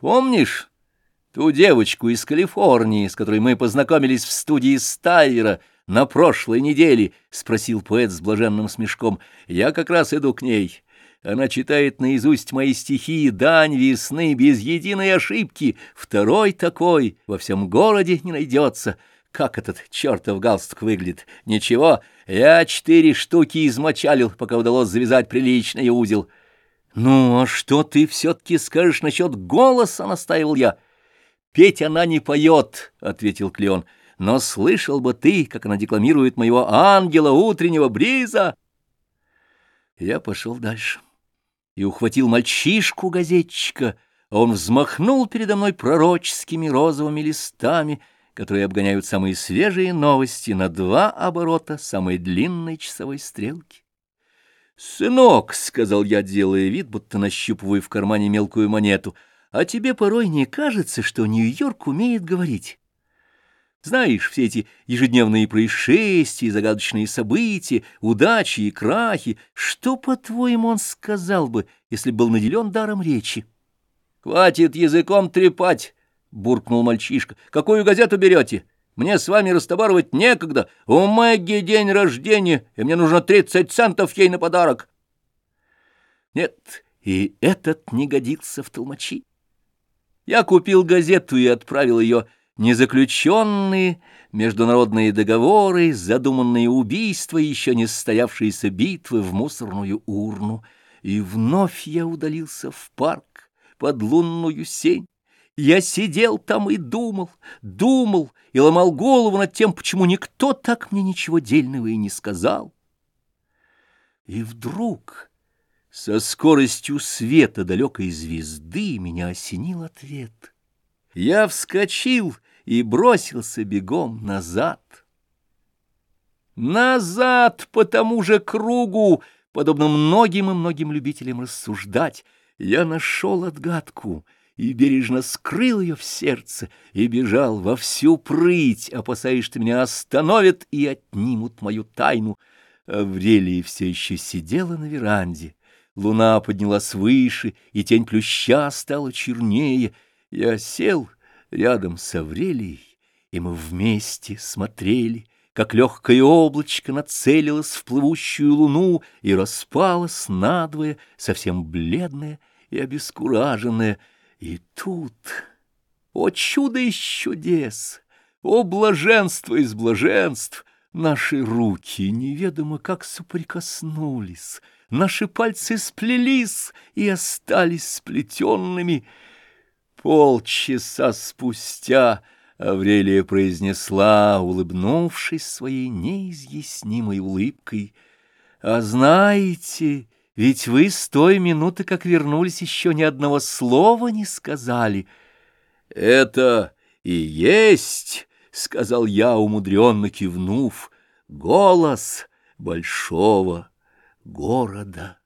Помнишь ту девочку из Калифорнии, с которой мы познакомились в студии Стайера на прошлой неделе? — спросил поэт с блаженным смешком. — Я как раз иду к ней. Она читает наизусть мои стихи «Дань весны» без единой ошибки. Второй такой во всем городе не найдется. Как этот чертов галстук выглядит? Ничего, я четыре штуки измочалил, пока удалось завязать приличный узел. «Ну, а что ты все-таки скажешь насчет голоса?» — настаивал я. «Петь она не поет», — ответил Клеон. «Но слышал бы ты, как она декламирует моего ангела утреннего бриза». Я пошел дальше и ухватил мальчишку-газетчика, а он взмахнул передо мной пророческими розовыми листами, которые обгоняют самые свежие новости на два оборота самой длинной часовой стрелки. «Сынок», — сказал я, делая вид, будто нащупываю в кармане мелкую монету, — «а тебе порой не кажется, что Нью-Йорк умеет говорить?» Знаешь, все эти ежедневные происшествия, загадочные события, удачи и крахи, что, по-твоему, он сказал бы, если был наделен даром речи? — Хватит языком трепать, — буркнул мальчишка. — Какую газету берете? Мне с вами растобарывать некогда. У Мэгги день рождения, и мне нужно тридцать центов ей на подарок. Нет, и этот не годился в толмачи. Я купил газету и отправил ее незаключенные международные договоры, задуманные убийства еще не состоявшиеся битвы в мусорную урну. И вновь я удалился в парк под лунную сень. Я сидел там и думал, думал, и ломал голову над тем, почему никто так мне ничего дельного и не сказал. И вдруг со скоростью света далекой звезды меня осенил ответ. Я вскочил и бросился бегом назад. Назад по тому же кругу, подобно многим и многим любителям рассуждать, я нашел отгадку — и бережно скрыл ее в сердце, и бежал во всю прыть, опасаясь, что меня остановят и отнимут мою тайну. Аврелия все еще сидела на веранде. Луна поднялась выше, и тень плюща стала чернее. Я сел рядом с Аврелией, и мы вместе смотрели, как легкое облачко нацелилось в плывущую луну и распалось надвое, совсем бледное и обескураженное, и тут, о чудо из чудес, о блаженство из блаженств, наши руки неведомо как соприкоснулись, наши пальцы сплелись и остались сплетенными. Полчаса спустя Аврелия произнесла, улыбнувшись своей неизъяснимой улыбкой, «А знаете...» Ведь вы с той минуты, как вернулись, еще ни одного слова не сказали. — Это и есть, — сказал я, умудренно кивнув, — голос большого города.